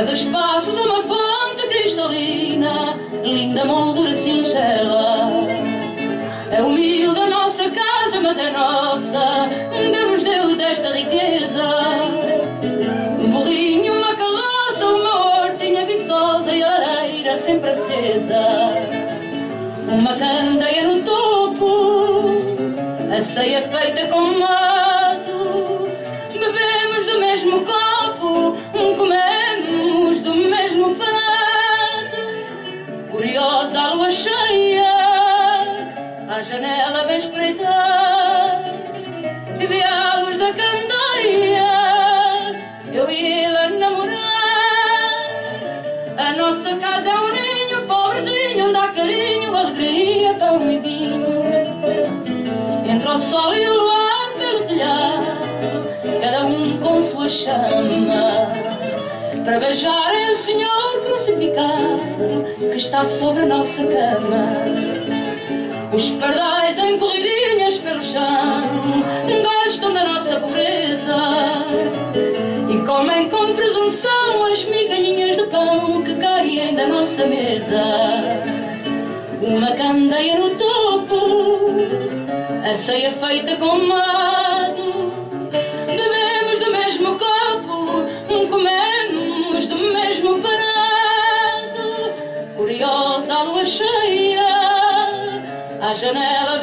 A dois passos uma fonte cristalina, linda moldura mas é nossa, Deus Deus desta riqueza. Um burrinho, uma carroça, uma hortinha viçosa e a lareira sempre acesa. Uma candeia no topo, a ceia feita com mato. Bebemos do mesmo copo, comemos do mesmo prato. Curiosa a lua cheia, à janela vem espreitar. Nossa casa é um ninho pobrezinho, há carinho, alegria, pão e vinho. Entre o sol e o luar pelo telhado, cada um com sua chama. Para beijar é o Senhor crucificado que está sobre a nossa cama. Os pardais em corridinhas da nossa mesa. Uma candeia no topo, a ceia feita com mado. Bebemos do mesmo copo, comemos do mesmo prato. Curiosa a lua cheia, à janela